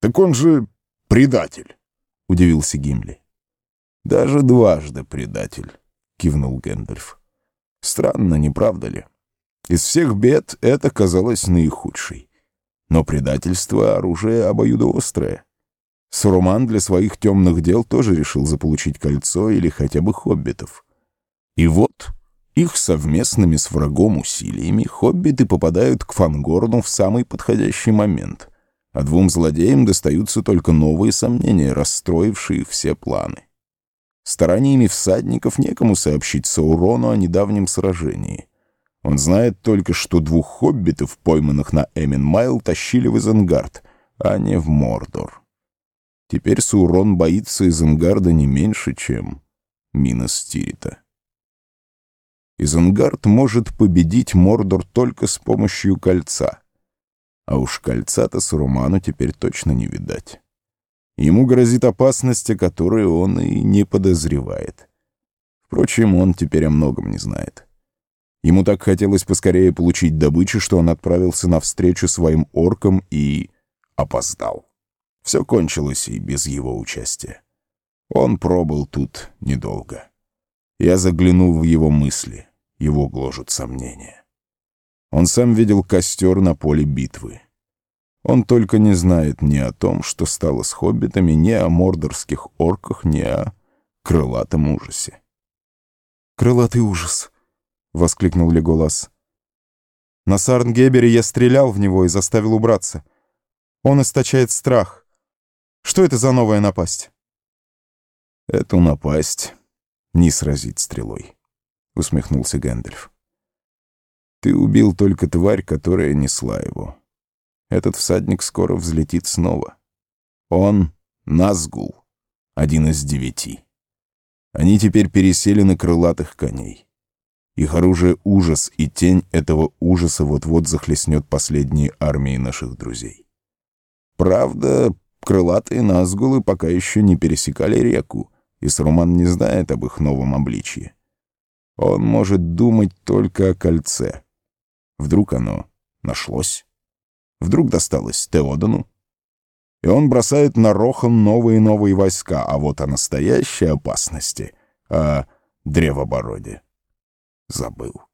Так он же предатель, — удивился Гимли. Даже дважды предатель, — кивнул Гэндальф. Странно, не правда ли? Из всех бед это казалось наихудшей. Но предательство — оружие обоюдоострое. Суруман для своих темных дел тоже решил заполучить кольцо или хотя бы хоббитов. И вот их совместными с врагом усилиями хоббиты попадают к Фангорну в самый подходящий момент, а двум злодеям достаются только новые сомнения, расстроившие все планы. Стараниями всадников некому сообщить Саурону о недавнем сражении. Он знает только, что двух хоббитов, пойманных на Эмин Майл, тащили в Изенгард, а не в Мордор. Теперь Саурон боится Изенгарда не меньше, чем Минос Тирита. Изенгард может победить Мордор только с помощью кольца. А уж кольца-то Саруману теперь точно не видать. Ему грозит опасность, о которой он и не подозревает. Впрочем, он теперь о многом не знает. Ему так хотелось поскорее получить добычу, что он отправился навстречу своим оркам и опоздал. Все кончилось и без его участия. Он пробыл тут недолго. Я заглянул в его мысли, его гложут сомнения. Он сам видел костер на поле битвы. Он только не знает ни о том, что стало с хоббитами, ни о мордорских орках, ни о крылатом ужасе. «Крылатый ужас!» — воскликнул Леголас. «На Сарнгебере я стрелял в него и заставил убраться. Он источает страх. Что это за новая напасть?» «Эту напасть не сразить стрелой», — усмехнулся Гэндальф. «Ты убил только тварь, которая несла его. Этот всадник скоро взлетит снова. Он — Назгул, один из девяти. Они теперь пересели на крылатых коней. Их оружие — ужас, и тень этого ужаса вот-вот захлестнет последние армии наших друзей. Правда, Крылатые назгулы пока еще не пересекали реку, и Саруман не знает об их новом обличье. Он может думать только о кольце. Вдруг оно нашлось? Вдруг досталось Теодану? И он бросает на Рохан новые новые войска, а вот о настоящей опасности, о древобороде, забыл.